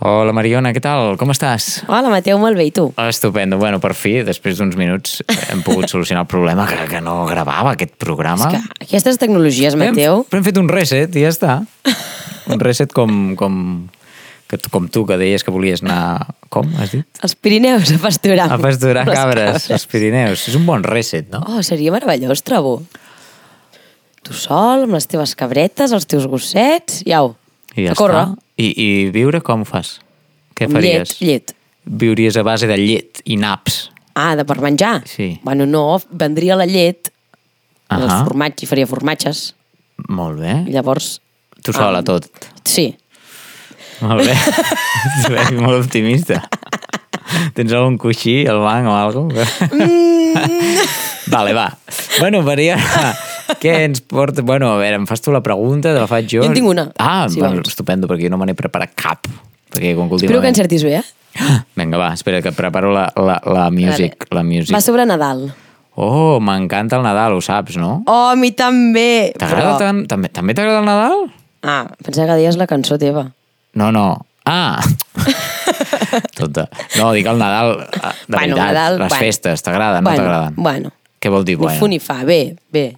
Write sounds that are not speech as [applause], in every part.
Hola, Mariona, què tal? Com estàs? Hola, Mateu, molt bé, i tu? Estupendo. Bueno, per fi, després d'uns minuts, hem pogut [laughs] solucionar el problema que, que no gravava aquest programa. És que aquestes tecnologies, Hem, Mateu... hem fet un reset i ja està. [laughs] Un reset com, com, que, com tu, que deies que volies anar... Com, has dit? Els Pirineus a pasturar. A pasturar les cabres, als Pirineus. És un bon reset, no? Oh, seria meravellós, trobo. Tu sol, amb les teves cabretes, els teus gossets, i au. I ja a córrer. està. I, I viure com ho fas? Què Amb faries? Llet, llet. Viuries a base de llet i naps. Ah, de per menjar? Sí. Bueno, no, vendria la llet, uh -huh. el formatge, i faria formatges. Molt bé. I llavors... Tu sola, tot. Sí. Molt bé. [laughs] Eres molt optimista. [laughs] Tens algun coixí al banc o alguna [laughs] Vale, va. Bueno, Maria, què ens porta... Bueno, a veure, em fas tu la pregunta, te la faig jo. Jo en tinc una, Ah, bueno, vols. estupendo, perquè jo no me n'he preparat cap. Perquè com que Espero que últimament... encertis bé, eh? Vinga, va, espera, que preparo la, la, la music. La music. Va sobre Nadal. Oh, m'encanta el Nadal, ho saps, no? Oh, a mi també! T'agrada tant? També, també t'agrada el Nadal? Ah, pensava que deies la cançó teva. No, no. Ah! [laughs] Tota. No, dic el Nadal, eh, de Bueno, veritat. Nadal, les bueno. festes, t'agraden, no bueno, t'agraden? Bueno, Què vol dir bueno? ni fa. Bé, bé.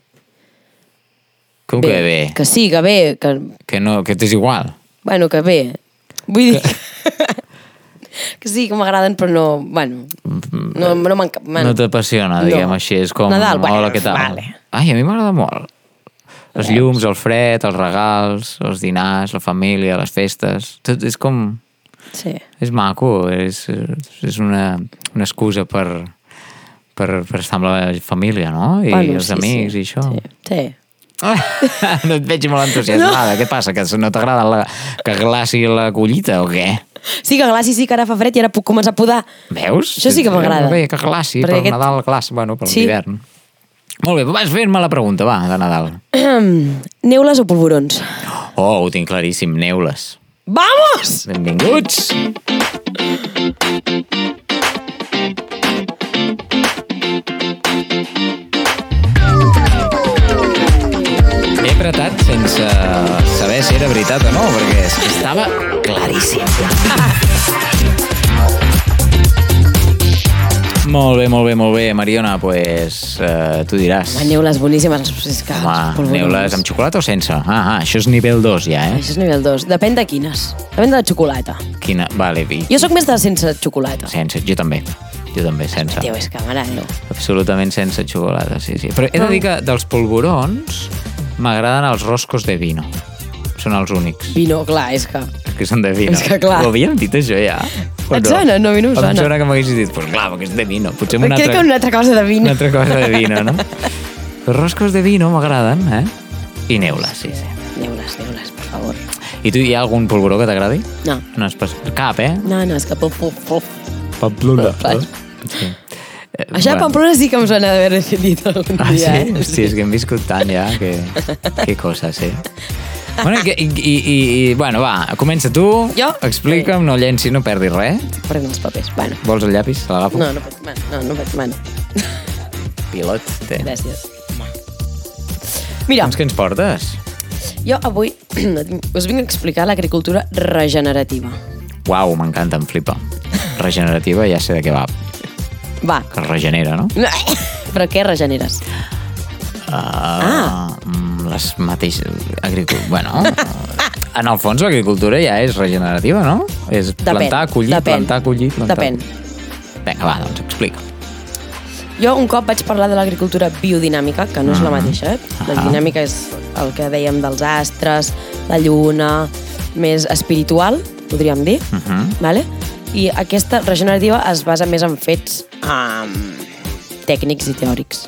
Com que bé? Que sí, que bé. Que, Que, no, que t'és igual? bueno, que bé. Vull dir... que [laughs] sí, que m'agraden, però no... Bueno, no, no m'enca... Bueno, no t'apassiona, diguem així. És com... Nadal, bueno, Hola, què tal? vale. Ai, a mi m'agrada molt. Els llums, el fred, els regals, els dinars, la família, les festes... Tot és com... Sí. És maco, és, és una, una excusa per, per, per estar amb la família, no? I bueno, els sí, amics sí, i això. Sí, sí. [laughs] no et veig molt entusiasmada. Què passa? Que no t'agrada la, que glaci la collita o què? Sí, que glaci sí que ara fa fred i ara puc començar a podar. Veus? Això sí que m'agrada. Bé, que glaci, Perquè per aquest- Nadal glaç, bueno, per Sí. l'hivern. Molt bé, vas fent-me la pregunta, va, de Nadal. Neules o polvorons? Oh, ho tinc claríssim, neules. Vamos! Benvinguts! He apretat sense saber si era veritat o no, perquè és que estava claríssim. Molt bé, molt bé, molt bé, Mariona, pues, uh, tu diràs. Va, neules boníssimes. És que, Home, neules amb xocolata o sense? Ah, ah, això és nivell 2 ja, eh? Això és nivell 2. Depèn de quines. Depèn de la xocolata. Quina... Vale, i... Jo sóc més de sense xocolata. Sense, jo també. Jo també, sense. Tio, és que m'agrada. Absolutament sense xocolata, sí, sí. Però he de dir que dels polvorons m'agraden els roscos de vino. Són els únics. Vino, clar, és que... Que són de vino. És que clar. Ho havíem dit això ja? Et sona? No, a mi no em Em sona. sona que m'haguessis dit, pues clar, perquè és de vino. Potser una Crec que altra, una altra cosa de vino. una altra cosa de vino, no? [laughs] Els roscos de vino m'agraden, eh? I neules, sí, sí. Neules, neules, per favor. I tu, hi ha algun polvoró que t'agradi? No. No, espec... Cap, eh? No, no, és que... Puf, puf, puf. Pamplona. Vaig. Sí. Eh, Això de Pamplona sí que em sona d'haver dit algun Ah, dia, sí? eh? Hòstia, és que hem viscut tant ja, que... que coses, eh? Bueno, i, i, i, i, bueno, va, comença tu. Jo? Explica'm, no llencis, no perdis res. Prenc els papers. Bueno. Vols el llapis? Te l'agafo? No, no. Bueno, no, no. Bueno, [laughs] Pilot, té. gràcies. Mira, Doncs què ens portes? jo avui [clears throat] us vinc a explicar l'agricultura regenerativa. Uau, m'encanta, em flipa. Regenerativa, ja sé de què va. Va. Que es regenera, no? [laughs] Però què regeneres? Uh, ah. Les mateixes... Agricu... Bueno, [laughs] en el fons l'agricultura ja és regenerativa, no? És Depèn. plantar, collir, Depèn. plantar, collir, plantar. Depèn. Vinga, va, doncs explica. Jo un cop vaig parlar de l'agricultura biodinàmica, que no és la mateixa, eh? La Ah. dinàmica és el que dèiem dels astres, la lluna, més espiritual, podríem dir, Uh -huh. vale? I aquesta regenerativa es basa més en fets um, tècnics i teòrics.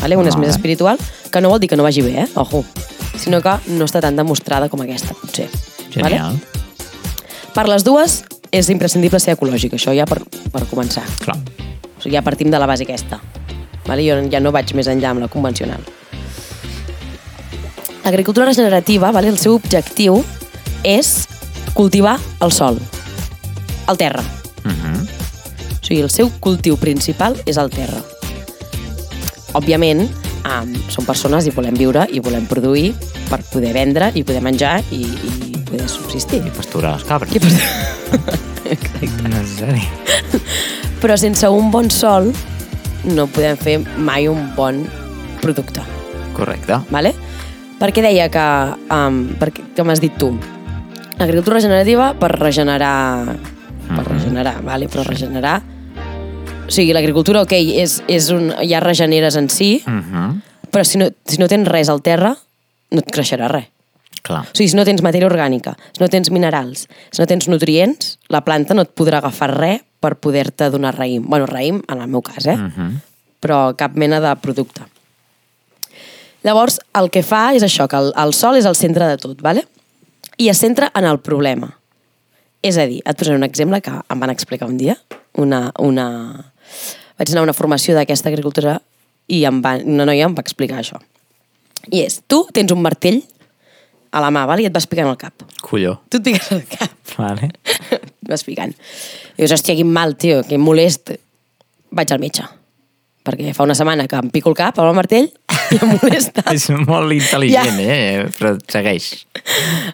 Vale? Una és Vale. més espiritual, que no vol dir que no vagi bé, eh? Ojo. Sinó que no està tan demostrada com aquesta, potser. Genial. Per les dues és imprescindible ser ecològic, això ja per, per començar. Clar. O sigui, ja partim de la base aquesta. Vale? Jo ja no vaig més enllà amb la convencional. L'agricultura regenerativa, vale? el seu objectiu és cultivar el sol, el terra. Uh -huh. O sigui, el seu cultiu principal és el terra. Òbviament, um, som persones i volem viure i volem produir per poder vendre i poder menjar i, i poder subsistir. I pasturar les cabres. I per... [laughs] Necessari. Però sense un bon sol no podem fer mai un bon producte. Correcte. Vale? Per què deia que... Um, per què, que m'has dit tu? L'agricultura regenerativa per regenerar... Per Mhm. regenerar, vale? però regenerar... O sigui, l'agricultura, ok, és, és un, ja regeneres en si, Uh -huh. però si no, si no tens res al terra, no et creixerà res. Clar. O sigui, si no tens matèria orgànica, si no tens minerals, si no tens nutrients, la planta no et podrà agafar res per poder-te donar raïm. bueno, raïm, en el meu cas, eh? Uh -huh. però cap mena de producte. Llavors, el que fa és això, que el, el sol és el centre de tot, ¿vale? i es centra en el problema. És a dir, et posaré un exemple que em van explicar un dia. Una, una... Vaig anar a una formació d'aquesta agricultura i em va, una noia em va explicar això. I és, tu tens un martell a la mà, val? i et vas picant al cap. Colló. Tu et piques al cap. Vale. et [laughs] vas picant. I dius, hòstia, quin mal, tio, que molest. Vaig al metge. Perquè fa una setmana que em pico el cap amb el martell i em molesta. [laughs] És molt intel·ligent, Ja. eh? Però segueix.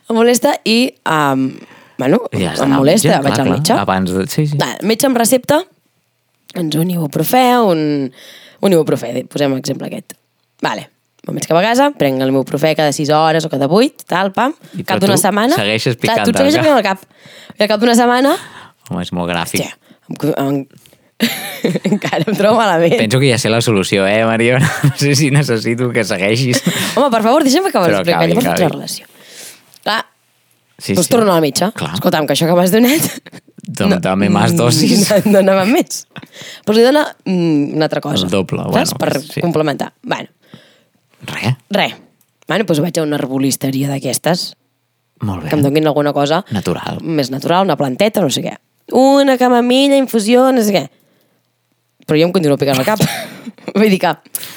em molesta i, um, bueno, has em molesta, metge, vaig clar, al clar. metge. Abans de... Sí, sí. Va, el metge em recepta doncs un ibuprofè, un, un ibuprofè, posem exemple aquest. Vale, me'n vaig cap a casa, prenc el ibuprofè cada 6 hores o cada 8, tal, pam. I cap d'una tu setmana... segueixes Clar, picant tu et segueixes picant al cap. I al cap d'una setmana, Home, és molt gràfic. hòstia, em, em, [laughs] encara em trobo malament. Penso que ja sé la solució, eh, Mariona? [laughs] No sé si necessito que segueixis. Home, per favor, deixa'm acabar acabi, llavors la relació. Clar, Sí, doncs torno al metge. Clar. Escolta'm, que això que m'has donat... Dóna- dame más dosis. [laughs] No, no més. Però li dona mm, una altra cosa. El doble, saps? bueno, Per sí. complementar. Bueno, Res. res. Bueno, doncs vaig a una herbolisteria d'aquestes Molt bé. que em donguin alguna cosa Natural. més natural, una planteta, no sé què. Una camamilla, infusió, no sé què. Però jo em continuo picant al cap. [laughs] Vull dir que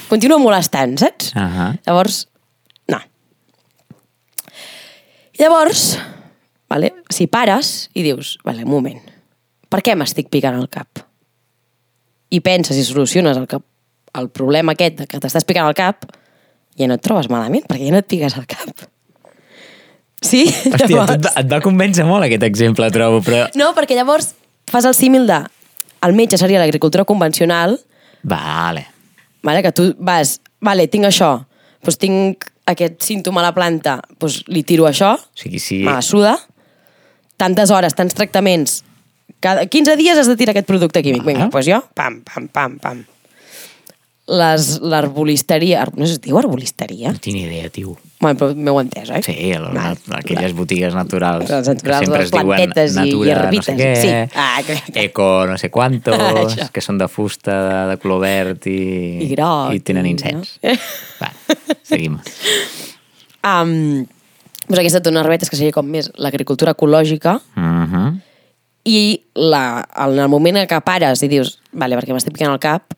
continuo molestant, saps? Uh -huh. Llavors, no. Llavors, vale, si pares i dius, vale, un moment, per què m'estic picant al cap? I penses i soluciones el, que, el problema aquest de que t'estàs picant al cap, ja no et trobes malament, perquè ja no et piques al cap. Sí? Hòstia, Llavors- et, et va convèncer molt aquest exemple, trobo, però... No, perquè llavors fas el símil de el metge seria l'agricultura convencional, Vale. vale, que tu vas, vale, tinc això, doncs tinc aquest símptoma a la planta, doncs li tiro això, O sigui, sí... me la suda, tantes hores, tants tractaments, cada 15 dies has de tirar aquest producte químic. Vinga, Ah. doncs jo, pam, pam, pam, pam. L'arbolisteria, ar- no es diu arbolisteria? No tinc idea, tio. Bueno, però m'heu entès, oi? Sí, el, Val, aquelles botigues naturals. Les naturals, que sempre les es diuen plantetes i- natura, i herbites. No sé què, Sí. Ah, correcte. eco no sé quantos, [laughs] que són de fusta, de, de color verd i... I groc, I tenen incens. no? [laughs] Va, seguim. Um, doncs aquesta té unes herbetes que seria com més l'agricultura ecològica Mm -hmm. i la, en el moment en què pares i dius, vale, perquè m'estic picant al cap,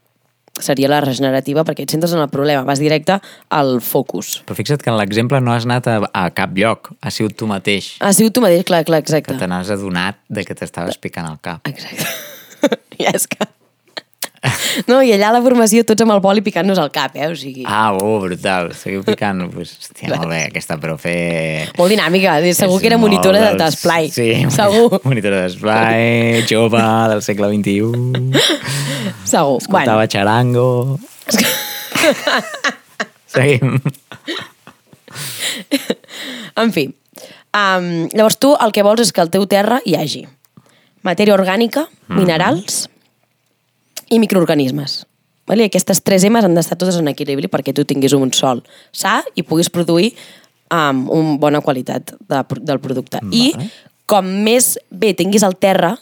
seria la regenerativa perquè et centres en el problema, vas directe al focus. Però fixa't que en l'exemple no has anat a, a cap lloc, ha sigut tu mateix Ha sigut tu mateix, clar, clar, que exacte. te n'has adonat de que t'estaves picant al cap. Exacte. [laughs] I és que... [laughs] No, i allà a la formació tots amb el boli picant-nos al cap, eh? O sigui, Ah, oh, brutal. Seguiu picant. Pues, hòstia, molt bé, aquesta profe... molt dinàmica. Segur És que era monitora de- dels- d'esplai. Sí, Segur. [laughs] monitora d'esplai, jove del segle XXI, [laughs] Segur. escoltava xarango... Seguim. En fi. Um, llavors tu el que vols és que al teu terra hi hagi matèria orgànica, minerals i microorganismes. Vale? I aquestes tres emes han d'estar totes en equilibri perquè tu tinguis un sol sa i puguis produir um, una bona qualitat de, del producte. I Vale. com més bé tinguis el terra,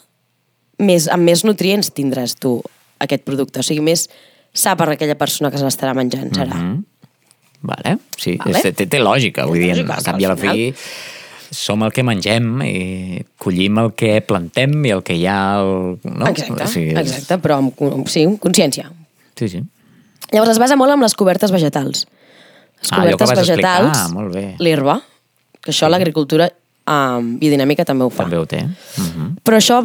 més, amb més nutrients tindràs tu aquest producte. O sigui, més sa per aquella persona que se l'estarà menjant, serà. Mm -hmm. Vale, sí, Vale. Té, té lògica, vull dir, al cap i a la fi som el que mengem i collim el que plantem i el que hi ha... El, no? Exacte, O sigui, és- exacte, però amb, sí, amb consciència. Sí, sí. Llavors es basa molt en les cobertes vegetals. Les Ah, cobertes vegetals, bé. l'herba, que això l'agricultura um, biodinàmica també ho fa. També ho té. Uh -huh. Però això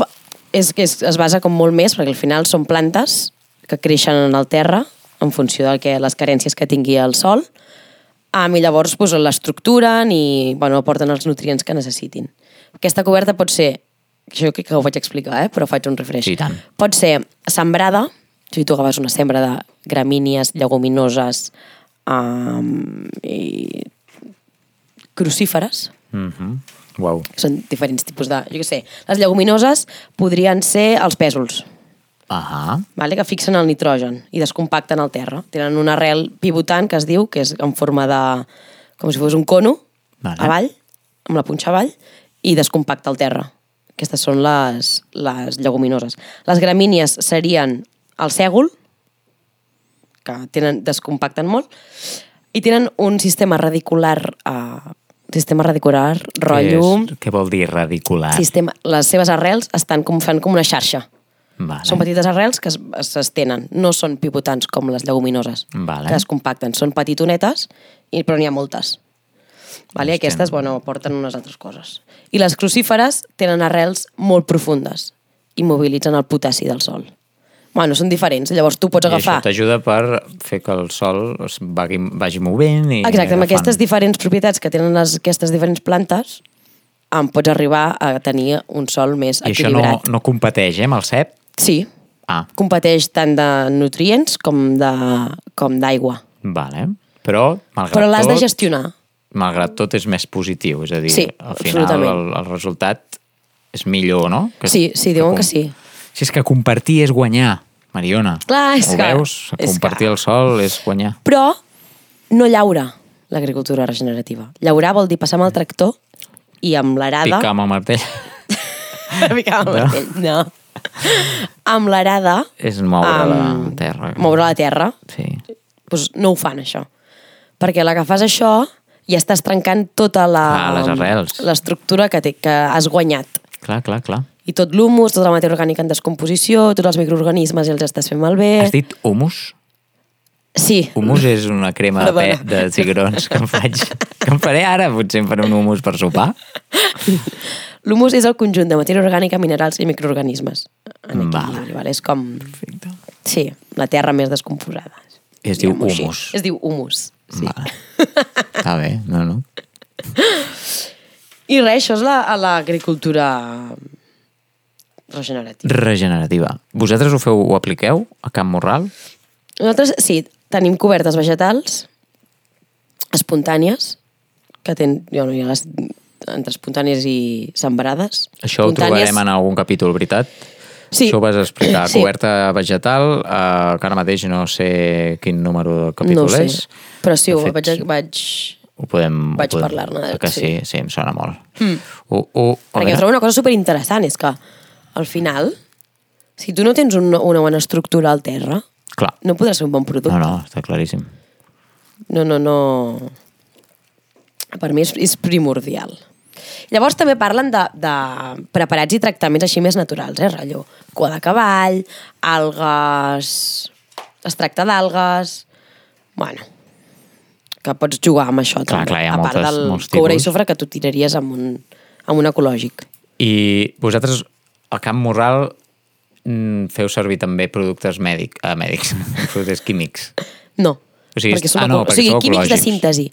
és, que és, es basa com molt més, perquè al final són plantes que creixen en el terra en funció del que les carències que tingui el sol Um, I llavors pues, l'estructuren i bueno, aporten els nutrients que necessitin. Aquesta coberta pot ser, això crec que ho vaig explicar, eh? però faig un refresh. Sí, tant. Pot ser sembrada, si tu agafes una sembra de gramínies, lleguminoses um, i crucíferes, Mm -hmm. Uau. que són diferents tipus de... Jo què sé, les lleguminoses podrien ser els pèsols, Ahà. vale? que fixen el nitrogen i descompacten el terra. Tenen una arrel pivotant que es diu, que és en forma de... com si fos un cono, Vale. avall, amb la punxa avall, i descompacta el terra. Aquestes són les, les lleguminoses. Les gramínies serien el sègol, que tenen, descompacten molt, i tenen un sistema radicular, uh, sistema radicular, rotllo... Què, és, què vol dir radicular? Sistema, les seves arrels estan com, fan com una xarxa. Vale. Són petites arrels que es- es- s'estenen, no són pivotants com les lleguminoses, Vale. que es compacten. Són petitonetes, i, però n'hi ha moltes. Vale? I aquestes, bueno, porten unes altres coses. I les crucíferes tenen arrels molt profundes i mobilitzen el potassi del sol. Bueno, són diferents. Llavors tu pots I això agafar... t'ajuda per fer que el sol es vagi, vagi movent i Exacte, amb agafant. aquestes diferents propietats que tenen les, aquestes diferents plantes, em pots arribar a tenir un sol més I això no, equilibrat. no competeix, eh, amb el cep? Sí, Ah, competeix tant de nutrients com de com d'aigua. vale. Però, malgrat Però l'has de gestionar. malgrat tot és més positiu, és a dir, Sí, al final el, el resultat és millor, no? Sí, sí, diuen que com- sí. Si és que compartir és guanyar, Mariona. Clar, és Ho que- veus? és Compartir que- el sol és guanyar. Però no llaura l'agricultura regenerativa. Llaurar vol dir passar amb el tractor i amb l'arada... Picar amb el martell [laughs] Picar amb el No. martell, no. Amb l'arada... és moure la amb- terra. Moure la terra. Sí. Doncs no ho fan, això. Perquè la que fas això ja estàs trencant tota la... Ah, les arrels. L'estructura que, té, que has guanyat. Clar, clar, clar. I tot l'humus, tota la matèria orgànica en descomposició, tots els microorganismes i els estàs fent malbé. Has dit humus? Sí. Humus és una crema de, pe, de cigrons que em faig. [laughs] Que em faré ara, potser em faré un humus per sopar. [laughs] L'humus és el conjunt de matèria orgànica, minerals i microorganismes. En equilibri, Vale. vale. És com... Perfecte. Sí, la terra més descomposada. Es diu Diguem-ho així. humus. Es diu humus. Sí. Vale. Està bé, no, no. I res, això és la- l'agricultura regenerativa. Regenerativa. Vosaltres ho feu, ho apliqueu a Camp Morral? Nosaltres, sí, tenim cobertes vegetals espontànies, que ten, jo no ha les, entre espontànies i sembrades. Això ho trobarem en algun capítol, veritat? Sí. Això ho vas explicar. Sí. Coberta vegetal, eh, que ara mateix no sé quin número de capítol no sé, és. però sí, ho fet, vaig, vaig... Ho podem... vaig parlar-ne, Que sí, sí. sí, em sona molt. Mm. Ho, a Perquè trobo una cosa superinteressant, és que al final, si tu no tens un, una bona estructura al terra, Clar. no podràs fer un bon producte. No, no, està claríssim. No, no, no... Per mi és, és primordial. Llavors també parlen de, de preparats i tractaments així més naturals, eh, rotllo? Cua de cavall, algues... extracte d'algues... Bueno, que pots jugar amb això Clar, també. clar, a part moltes- del coure i sofre que tu tiraries amb un, amb un ecològic. I vosaltres, al Camp Morral, mm, feu servir també productes mèdic, eh, mèdics, [laughs] productes químics. No. O sigui, perquè som ah, no, perquè o sigui, químics de síntesi.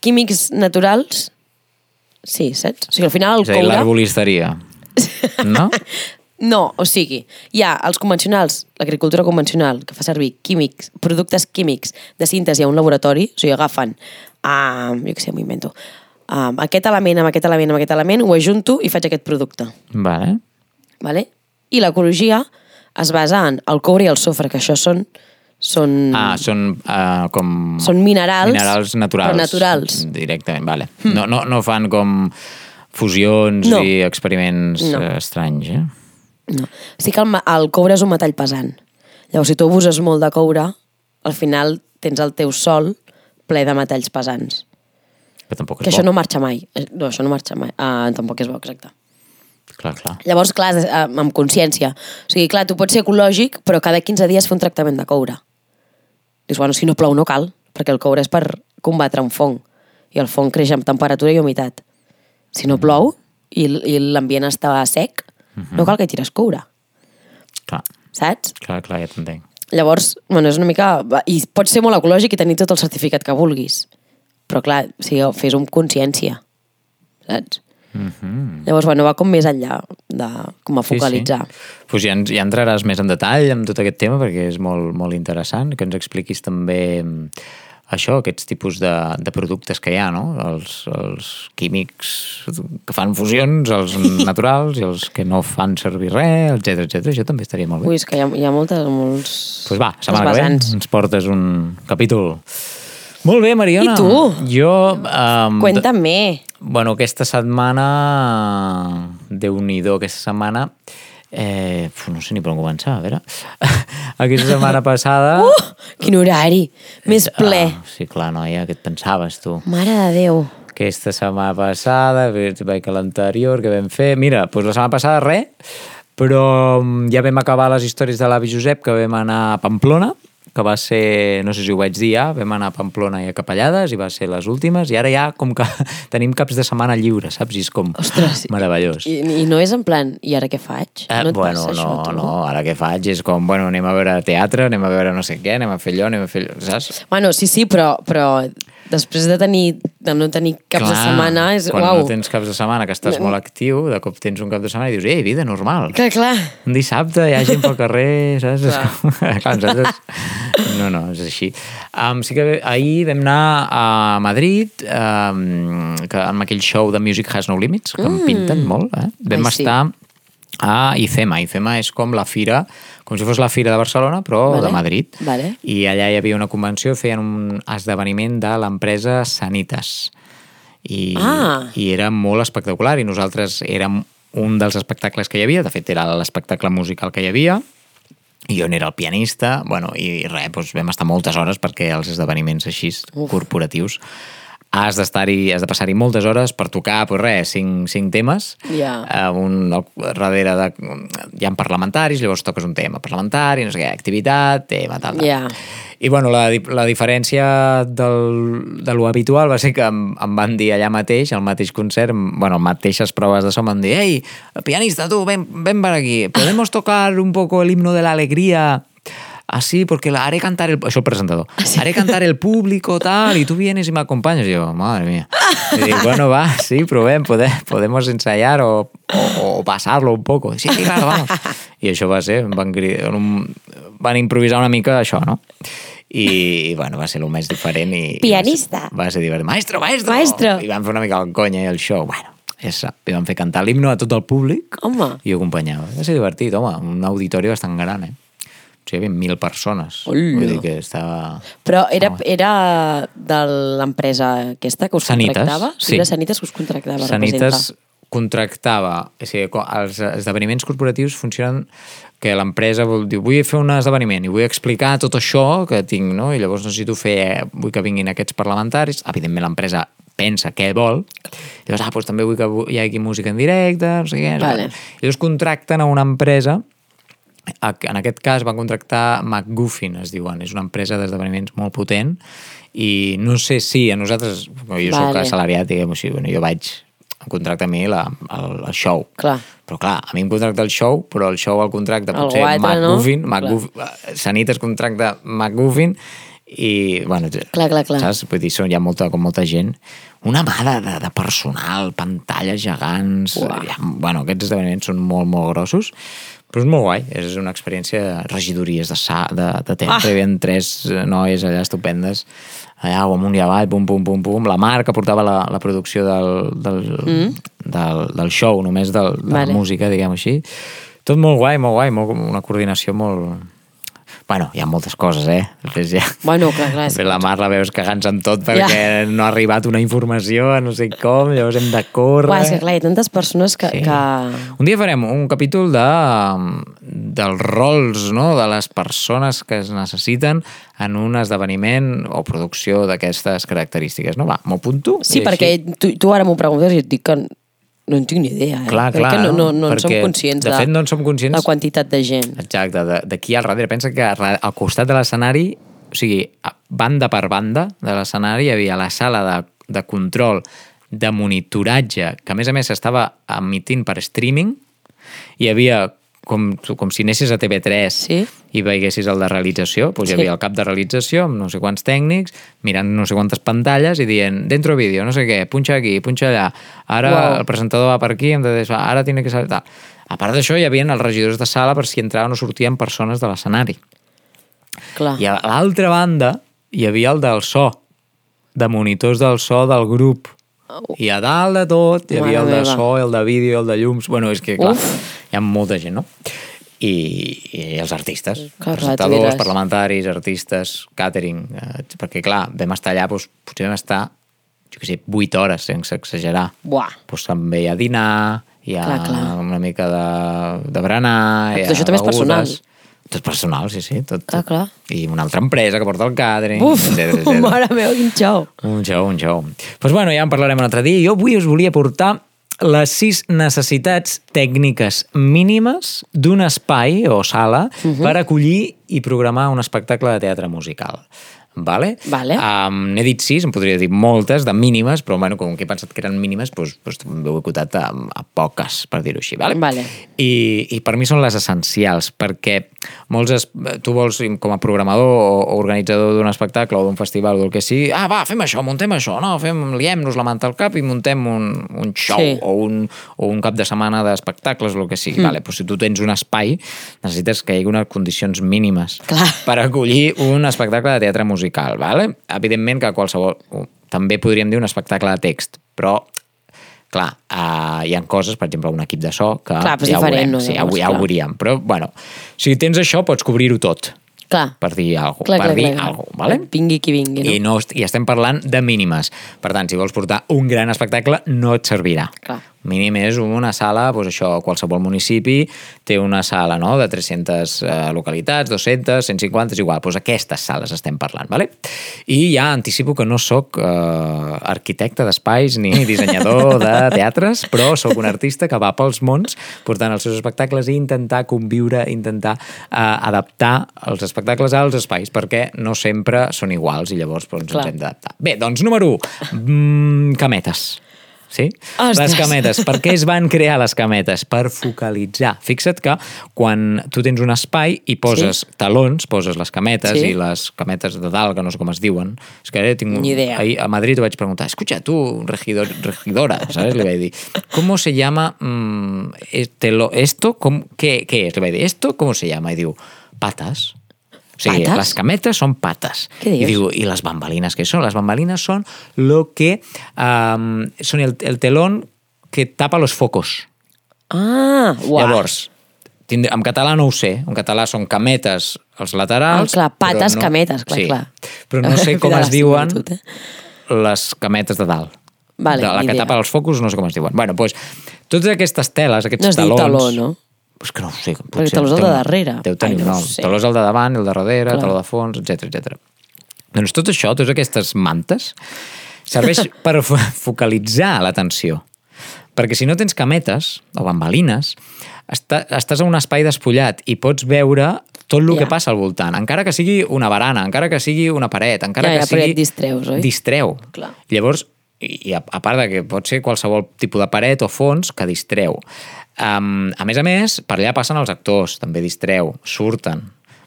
Químics naturals, sí, saps? O sigui, al final el És a dir, coure... l'arbolisteria. [laughs] No? No, o sigui, hi ha els convencionals, l'agricultura convencional, que fa servir químics, productes químics de síntesi a un laboratori, o sigui, agafen, um, jo què sé, m'ho invento, um, aquest element amb aquest element amb aquest element, ho ajunto i faig aquest producte. Vale. Vale? I l'ecologia es basa en el coure i el sofre, que això són són, Ah, són uh, com... són minerals, Minerals naturals. naturals. Directament, vale. No, no, no fan com fusions No. i experiments No. eh, estranys, eh? No. Sí que el, el coure és un metall pesant. Llavors, si tu abuses molt de coure, al final tens el teu sol ple de metalls pesants. Però tampoc és Que bo. això no marxa mai. Eh, No, això no marxa mai. Ah, tampoc és bo, exacte. Clar, clar. Llavors, clar, eh, amb consciència. O sigui, clar, tu pots ser ecològic, però cada 15 dies fer un tractament de coure. Dius, bueno, si no plou no cal, perquè el coure és per combatre un fong. I el fong creix amb temperatura i humitat. Si no plou i, i l'ambient està sec, no cal que hi tires coure, Clar, saps? clar, clar ja t'entenc. Llavors, bueno, és una mica... I pot ser molt ecològic i tenir tot el certificat que vulguis. Però clar, o sigui, fes-ho amb consciència. Saps? Mm -hmm. Llavors, bueno, va com més enllà de com a focalitzar. Sí, sí. Pues ja, ens, ja entraràs més en detall amb tot aquest tema perquè és molt, molt interessant que ens expliquis també mm, això, aquests tipus de, de productes que hi ha, no? Els, els químics que fan fusions, els [laughs] naturals i els que no fan servir res, etc etc. Això també estaria molt bé. Ui, és que hi ha, hi ha moltes, molts... pues va, setmana que ve ens portes un capítol. Molt bé, Mariona. I tu? Jo... Um, Cuéntame. Bueno, aquesta setmana... Déu-n'hi-do, aquesta setmana... Eh, uf, no sé ni per on començar, a veure. [laughs] aquesta setmana passada... Uh, quin horari. Més ple. Ah, sí, clar, noia, què et pensaves, tu? Mare de Déu. Aquesta setmana passada, veig que l'anterior, que vam fer... Mira, doncs la setmana passada res, però mm, ja vam acabar les històries de l'avi Josep, que vam anar a Pamplona, que va ser, no sé si ho vaig dir ja, vam anar a Pamplona i a Capellades i va ser les últimes i ara ja com que [laughs] tenim caps de setmana lliure, saps? I és com Ostres. meravellós. I, I no és en plan, i ara què faig? Eh, no et bueno, passa no, això, tu? no, ara què faig? És com, bueno, anem a veure teatre, anem a veure no sé què, anem a fer allò, anem a fer allò, saps? Bueno, sí, sí, però, però després de tenir de no tenir caps de setmana és... quan uau. no tens caps de setmana, que estàs molt actiu, de cop tens un cap de setmana i dius, ei, vida normal. Clar, clar. Un dissabte hi ha gent pel carrer, saps? És com- [laughs] Clar, nosaltres... No, no, és així. Um, sí que ahir vam anar a Madrid, um, que amb aquell show de Music Has No Limits, que em pinten molt, eh? Vam Ai, sí. estar a IFEMA. IFEMA és com la fira, com si fos la fira de Barcelona, però Vale. de Madrid. Vale. I allà hi havia una convenció, feien un esdeveniment de l'empresa Sanitas. I, Ah. I era molt espectacular i nosaltres érem un dels espectacles que hi havia, de fet era l'espectacle musical que hi havia, i jo n'era el pianista, bueno, i res, doncs vam estar moltes hores perquè els esdeveniments així Uf. corporatius has d'estar-hi, has de passar-hi moltes hores per tocar, pues res, cinc, cinc temes. Ja. Uh, un, al darrere de... Hi ha parlamentaris, llavors toques un tema parlamentari, no sé què, activitat, tema, tal, tal. Ja. I bueno, la, la diferència del, de lo habitual va ser que em, em van dir allà mateix, al mateix concert, bueno, mateixes proves de so, em van dir «Ei, pianista, tu, ven, ven per aquí, ¿podemos tocar un poco el himno de la alegría?» Así, porque la haré cantar el... Això el presentador. Haré cantar el público, tal, y tú vienes y me acompañas. Y yo, madre mía. Y digo, bueno, va, sí, provem, pode, podemos ensayar o, o, o pasarlo un poco. Sí, sí, claro, vamos. I això va ser, van, cri- un, van improvisar una mica això, no? I, bueno, va ser el més diferent i... Pianista. Va ser, va ser divertit. Maestro, maestro! Maestro. I van fer una mica el conya i el show. Bueno, és, i van fer cantar l'himno a tot el públic Home. i jo acompanyava. Va ser divertit, home, un auditori bastant gran, eh? O sigui, hi havia mil persones. Hola. Vull dir que estava... Però era, era de l'empresa aquesta que us Sanitas, contractava? sí. Era Sanitas que us contractava. a Sanitas representar. contractava... O sigui, els esdeveniments corporatius funcionen que l'empresa vol dir, vull fer un esdeveniment i vull explicar tot això que tinc, no? I llavors necessito fer, vull que vinguin aquests parlamentaris. Evidentment, l'empresa pensa què vol. Llavors, ah, doncs també vull que hi hagi música en directe, no sé què. Vale. llavors contracten a una empresa en aquest cas van contractar McGuffin, es diuen. És una empresa d'esdeveniments molt potent i no sé si a nosaltres, jo soc Vale. assalariat, diguem-ho així, bueno, jo vaig em contracta a mi la, el, el show. Clar. Però clar, a mi em contracta el show, però el show el contracta potser altre, no? McGuffin, McGuffin Sanitas contracta McGuffin i, bueno, Clar, clar, clar. saps? Vull dir, hi ha molta, com molta gent. Una mà de, de, de personal, pantalles gegants... Uah. Ha, bueno, aquests esdeveniments són molt, molt grossos, però és molt guai. És una experiència, regidories de, sa, de, de teatre. Ah. Hi havia tres noies allà estupendes, allà amunt i avall, pum, pum, pum, pum. La Mar, que portava la, la producció del, del, mm. del, del show, només del, de Vale. la música, diguem així. Tot molt guai, molt guai, molt, una coordinació molt... Bueno, hi ha moltes coses, eh? Després ja... Bueno, clar, clar. és [laughs] la Mar la veus cagant-se amb tot perquè Ja. no ha arribat una informació a no sé com, llavors hem de córrer... Uah, és que clar, hi ha tantes persones que... Sí. que... Un dia farem un capítol de, dels rols no? de les persones que es necessiten en un esdeveniment o producció d'aquestes característiques. No? Va, m'ho apunto. Sí, perquè així- tu, tu ara m'ho preguntes i et dic que no en tinc ni idea. Eh? Clar, Crec clar, que no, no, no en som conscients de fet, no en som conscients. la quantitat de gent. Exacte, de- d'aquí al darrere. Pensa que al costat de l'escenari, o sigui, banda per banda de l'escenari hi havia la sala de, de control de monitoratge, que a més a més s'estava emitint per streaming, hi havia com, com si anessis a TV3 Sí. i veiessis el de realització, doncs hi Sí. havia el cap de realització amb no sé quants tècnics, mirant no sé quantes pantalles i dient, dentro vídeo, no sé què, punxa aquí, punxa allà, ara Uau. el presentador va per aquí, hem de deixar, ara tiene que salir tal. A part d'això, hi havia els regidors de sala per si entraven o sortien persones de l'escenari. I a l'altra banda hi havia el del so, de monitors del so del grup. I a dalt de tot hi havia Mare el de meva. so, el de vídeo, el de llums... Bueno, és que, clar, Uf. hi ha molta gent, no? I, i els artistes, Clar, clar, tu presentadors, diràs. parlamentaris, artistes, catering, eh, perquè, clar, vam estar allà, doncs, potser vam estar, jo què sé, 8 hores, sense exagerar. Buah. Doncs també hi ha dinar, hi ha Clar, clar. una mica de, de berenar, hi Tot ha això també és personal. begudes. Tot personal, sí, sí. Tot, Clar, clar. I una altra empresa que porta el catering, Uf, etcètera, [laughs] etcètera. mare meva, quin xou. Un xou, un xou. Doncs pues bueno, ja en parlarem un altre dia. Jo avui us volia portar les sis necessitats tècniques mínimes d'un espai o sala uh Mhm. -huh. per acollir i programar un espectacle de teatre musical. Vale? Vale. Um, N'he dit sis, em podria dir moltes, de mínimes, però bueno, com que he pensat que eren mínimes, doncs, doncs també ho he acotat a, a poques, per dir-ho així. Vale? Vale. I, I per mi són les essencials, perquè molts es, tu vols, com a programador o, o organitzador d'un espectacle o d'un festival o del que sigui, ah, va, fem això, muntem això, no? Fem, liem-nos la manta al cap i muntem un, un show Sí. o, un, o un cap de setmana d'espectacles o el que sigui. Mm. Vale, però si tu tens un espai, necessites que hi hagi unes condicions mínimes Clar. per acollir un espectacle de teatre musical. Vale? Evidentment que qualsevol... També podríem dir un espectacle de text, però clar, uh, hi ha coses, per exemple, un equip de so, que Clar, ja ho veurem, no? sí, ja, ho- ja ho veuríem. Però, bueno, si tens això, pots cobrir-ho tot, Clar. per dir alguna cosa. Per clar, dir clar. alguna cosa, vale? Vingui qui vingui, no? I, no, I estem parlant de mínimes. Per tant, si vols portar un gran espectacle, no et servirà. Clar. Mínim és una sala, doncs això, qualsevol municipi té una sala no? de 300 eh, localitats, 200, 150, és igual, doncs aquestes sales estem parlant. Vale? I ja anticipo que no sóc eh, arquitecte d'espais ni dissenyador [laughs] de teatres, però sóc un artista que va pels mons portant els seus espectacles i intentar conviure, intentar eh, adaptar els espectacles als espais, perquè no sempre són iguals i llavors doncs, Clar. ens hem d'adaptar. Bé, doncs número 1, mm, cametes. Sí? Ostres. Les cametes. Per què es van crear les cametes? Per focalitzar. Fixa't que quan tu tens un espai i poses sí. talons, poses les cametes Sí. i les cametes de dalt, que no sé com es diuen, és que ara tinc un... Ni idea. Ahir a Madrid ho vaig preguntar, escucha, tu, regidor, regidora, ¿sabes? Le vaig dir, ¿cómo se llama mm, este lo, esto? Com, ¿qué, ¿Qué es? Le vaig dir, ¿esto cómo se llama? I diu, patas. O sigui, Patas? les cametes són pates. I diu, i les bambalines què són? Les bambalines són lo que um, són el, el telón que tapa los focos. Ah, uah. Llavors, en català no ho sé. En català són cametes als laterals. Ah, clar, pates, no, cametes, clar, sí, clar. Però no sé [laughs] com es diuen eh? les cametes de dalt. Vale, de la que idea. tapa els focus, no sé com es diuen. Bueno, doncs, totes aquestes teles, aquests No es diu talons... taló, no? Pues que no ho sé. Perquè és el té de un- darrere. Deu tenir Ai, un no ho nom. sé. Taló és el de davant, el de darrere, Clar. taló de fons, etc etc. Doncs tot això, totes aquestes mantes, serveix [laughs] per fo- focalitzar l'atenció. Perquè si no tens cametes o bambalines, està, estàs a un espai despullat i pots veure tot el Ja. que passa al voltant, encara que sigui una barana, encara que sigui una paret, encara Ja, que ja, però sigui... et distreus, oi? Distreu. Clar. Llavors, i a, a part de que pot ser qualsevol tipus de paret o fons que distreu. Um, a més a més, per allà passen els actors, també distreu, surten.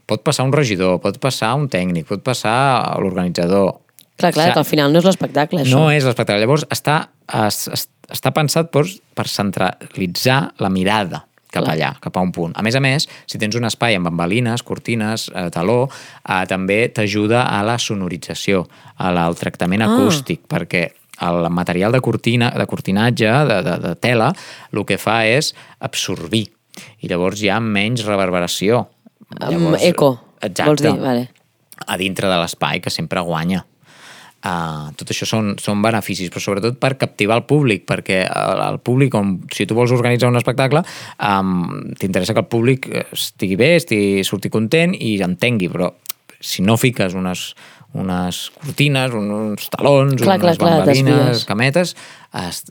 Pot passar un regidor, pot passar un tècnic, pot passar l'organitzador. Clar, clar, Sa- que al final no és l'espectacle, això. no és l'espectacle. Llavors, està, es, es, està pensat per, per centralitzar la mirada cap Clar. allà, cap a un punt. A més a més, si tens un espai amb bambalines, cortines, eh, taló, eh, també t'ajuda a la sonorització, a la, al tractament Ah. acústic, perquè el material de, cortina, de cortinatge, de, de, de tela, el que fa és absorbir. I llavors hi ha menys reverberació. Amb eco, Exacte vols dir? Vale. a dintre de l'espai, que sempre guanya. Uh, tot això són, són beneficis, però sobretot per captivar el públic, perquè el, el públic, com, si tu vols organitzar un espectacle, um, t'interessa que el públic estigui bé, estigui, surti content i entengui, però si no fiques unes, unes cortines, un- uns talons, Clar, clar, unes clar, bambalines, desvies. cametes, es,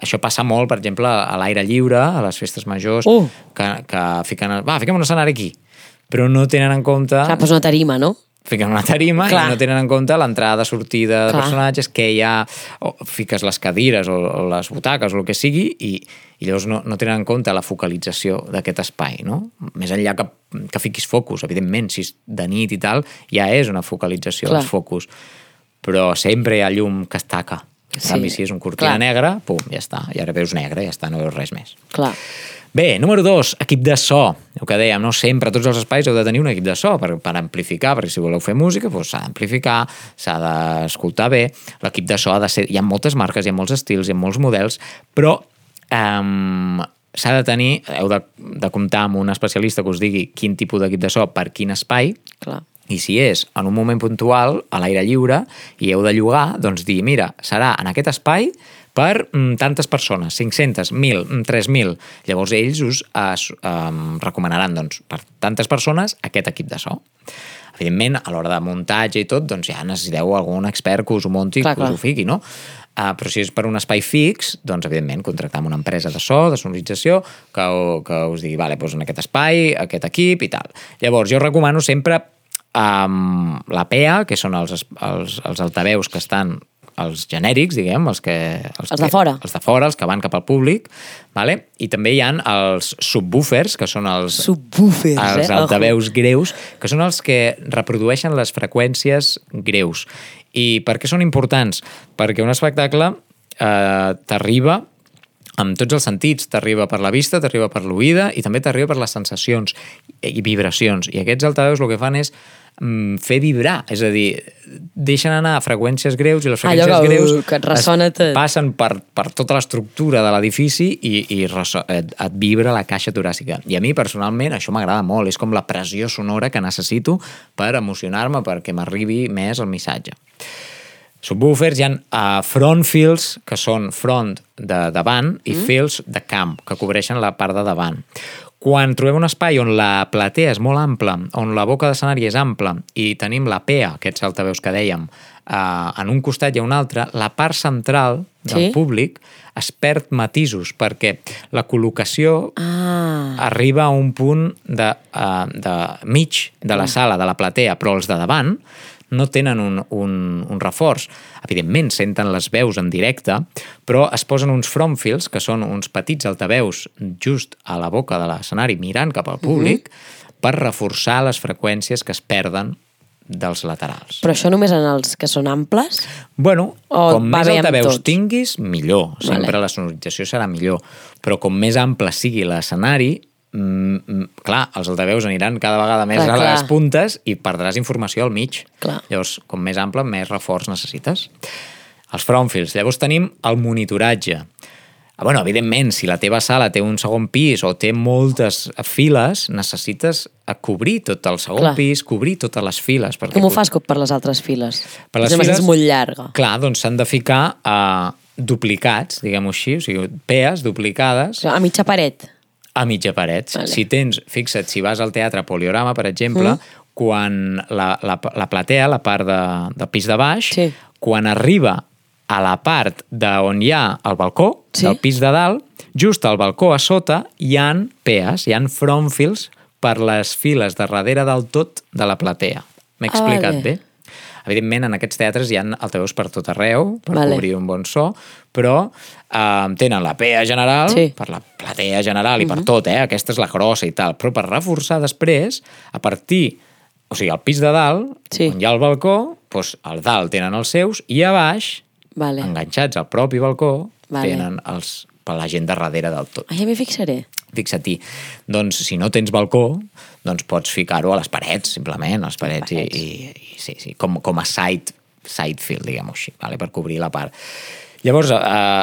això passa molt, per exemple, a l'aire lliure, a les festes majors, Uh. que, que fiquen, va, fiquem un escenari aquí, però no tenen en compte Clar, pues una tarima, no? Fiquen una tarima Clar. i no tenen en compte l'entrada, sortida de Clar. personatges, que hi ha, o fiques les cadires o, o les butaques o el que sigui, i, i llavors no, no tenen en compte la focalització d'aquest espai, no? Més enllà que, que fiquis focus, evidentment, si és de nit i tal, ja és una focalització Clar. dels focus, però sempre hi ha llum que es taca. En Sí. canvi, si és un cortina Clar. negra, pum, ja està, i ara veus negre, ja està, no veus res més. Clar. Bé, número dos, equip de so. El que dèiem, no sempre tots els espais heu de tenir un equip de so per, per amplificar, perquè si voleu fer música doncs s'ha d'amplificar, s'ha d'escoltar bé. L'equip de so ha de ser... Hi ha moltes marques, hi ha molts estils, hi ha molts models, però um, s'ha de tenir, heu de, de comptar amb un especialista que us digui quin tipus d'equip de so per quin espai, Clar. i si és en un moment puntual, a l'aire lliure, i heu de llogar, doncs dir, mira, serà en aquest espai per mm, tantes persones, 500, 1.000, mm, 3.000. Llavors ells us es, um, recomanaran, doncs, per tantes persones, aquest equip de so. Evidentment, a l'hora de muntatge i tot, doncs ja necessiteu algun expert que us ho munti, Clar, que us clar. ho fiqui, no? Uh, però si és per un espai fix, doncs, evidentment, contractar amb una empresa de so, de sonorització, que, que us digui, vale, doncs en aquest espai, aquest equip i tal. Llavors, jo recomano sempre um, la PEA, que són els, els, els altaveus que estan els genèrics, diguem, els que... Els de que, fora. Els de fora, els que van cap al públic, vale? i també hi han els subwoofers, que són els, Subwoofers, els eh? altaveus greus, que són els que reprodueixen les freqüències greus. I per què són importants? Perquè un espectacle eh, t'arriba amb tots els sentits, t'arriba per la vista, t'arriba per l'oïda i també t'arriba per les sensacions i vibracions. I aquests altaveus el que fan és fer vibrar, és a dir, deixen anar a freqüències greus i les Allò freqüències que- greus que et ressona es tot. passen per, per tota l'estructura de l'edifici i, i reso- et, et vibra la caixa toràcica. I a mi, personalment, això m'agrada molt. És com la pressió sonora que necessito per emocionar-me, perquè m'arribi més el missatge. Subwoofers hi ha uh, front fields, que són front de davant, i Mm. fields de camp, que cobreixen la part de davant. Quan trobem un espai on la platea és molt ampla, on la boca d'escenari és ampla, i tenim la PEA, aquests altaveus que dèiem, uh, en un costat i a un altre, la part central del Sí. públic es perd matisos, perquè la col·locació Ah, arriba a un punt de, uh, de mig de la sala, de la platea, però els de davant no tenen un, un, un reforç. Evidentment, senten les veus en directe, però es posen uns frontfields, que són uns petits altaveus just a la boca de l'escenari, mirant cap al públic, per reforçar les freqüències que es perden dels laterals. però això només en els que són amples? Bueno, O com més altaveus tinguis, millor. Sempre Vale. la sonorització serà millor. Però com més ample sigui l'escenari, mm, mm, clar, els altaveus aniran cada vegada més Clar, a les clar. puntes i perdràs informació al mig. Clar. Llavors, com més ample, més reforç necessites. Els frontfields. Llavors tenim el monitoratge. Ah, bueno, evidentment, si la teva sala té un segon pis o té moltes files, necessites a cobrir tot el segon Clar. pis, cobrir totes les files. perquè Com ho fas per les altres files? per les files... és molt llarga. Clar, doncs s'han de ficar uh, duplicats, diguem-ho així, o sigui, pees duplicades A mitja paret. A mitja paret. Vale. Si tens, fixa't, si vas al teatre Poliorama, per exemple, mm. quan la, la, la platea, la part de, del pis de baix, Sí. quan arriba a la part d'on hi ha el balcó, Sí. del pis de dalt, just al balcó a sota hi han pees, hi han frontfields per les files de darrere del tot de la platea. M'he Ah, explicat vale. bé? Evidentment, en aquests teatres hi ha altaveus per tot arreu, per Vale. cobrir un bon so, però eh, tenen la PEA general, Sí. Mhm. per la platea general i per tot, eh? aquesta és la grossa i tal, però per reforçar després, a partir, o sigui, al pis de dalt, Sí. on hi ha el balcó, doncs al dalt tenen els seus i a baix, Vale. enganxats al propi balcó, Vale. tenen els, per la gent de darrere del tot. Ah, ja m'hi fixaré. Fixa-t'hi, doncs si no tens balcó, doncs pots ficar-ho a les parets, simplement, a les parets, parets. I, i, i sí, sí, com, com a side, side field, diguem-ho així, vale? per cobrir la part. Llavors, eh,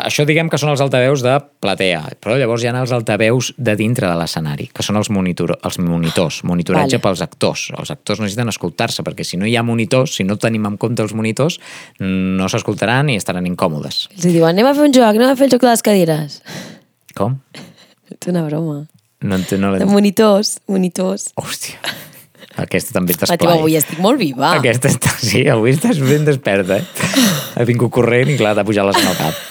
això diguem que són els altaveus de platea, però llavors hi ha els altaveus de dintre de l'escenari, que són els, monitor, els monitors, monitoratge Vale. pels actors. Els actors necessiten escoltar-se, perquè si no hi ha monitors, si no tenim en compte els monitors, no s'escoltaran i estaran incòmodes. Els diuen, anem a fer un joc, anem a fer el joc de les cadires. Com? [laughs] És una broma. No entenc, no De monitors, monitors. Hòstia. Aquesta també La teva t'esplai. avui estic molt viva. Aquesta està, sí, avui estàs ben desperta, eh? Ha vingut corrent i clar, t'ha pujat la son al cap. [laughs]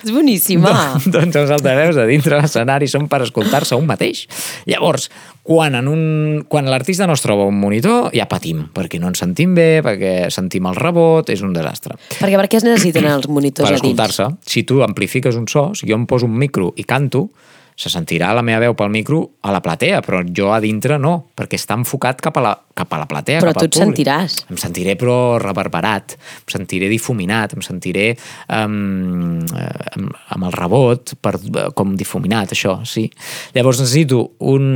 És boníssima. doncs els altaveus de dintre l'escenari són per escoltar-se un mateix. Llavors, quan, en un, quan l'artista no es troba un monitor, ja patim, perquè no ens sentim bé, perquè sentim el rebot, és un desastre. Perquè per què es necessiten els monitors Per a dins? escoltar-se, si tu amplifiques un so, si jo em poso un micro i canto, se sentirà la meva veu pel micro a la platea, però jo a dintre no, perquè està enfocat cap a la, cap a la platea, Però cap tu al et públic. sentiràs. Em sentiré però reverberat, em sentiré difuminat, em sentiré um, amb, amb el rebot per, com difuminat, això, sí. Llavors necessito un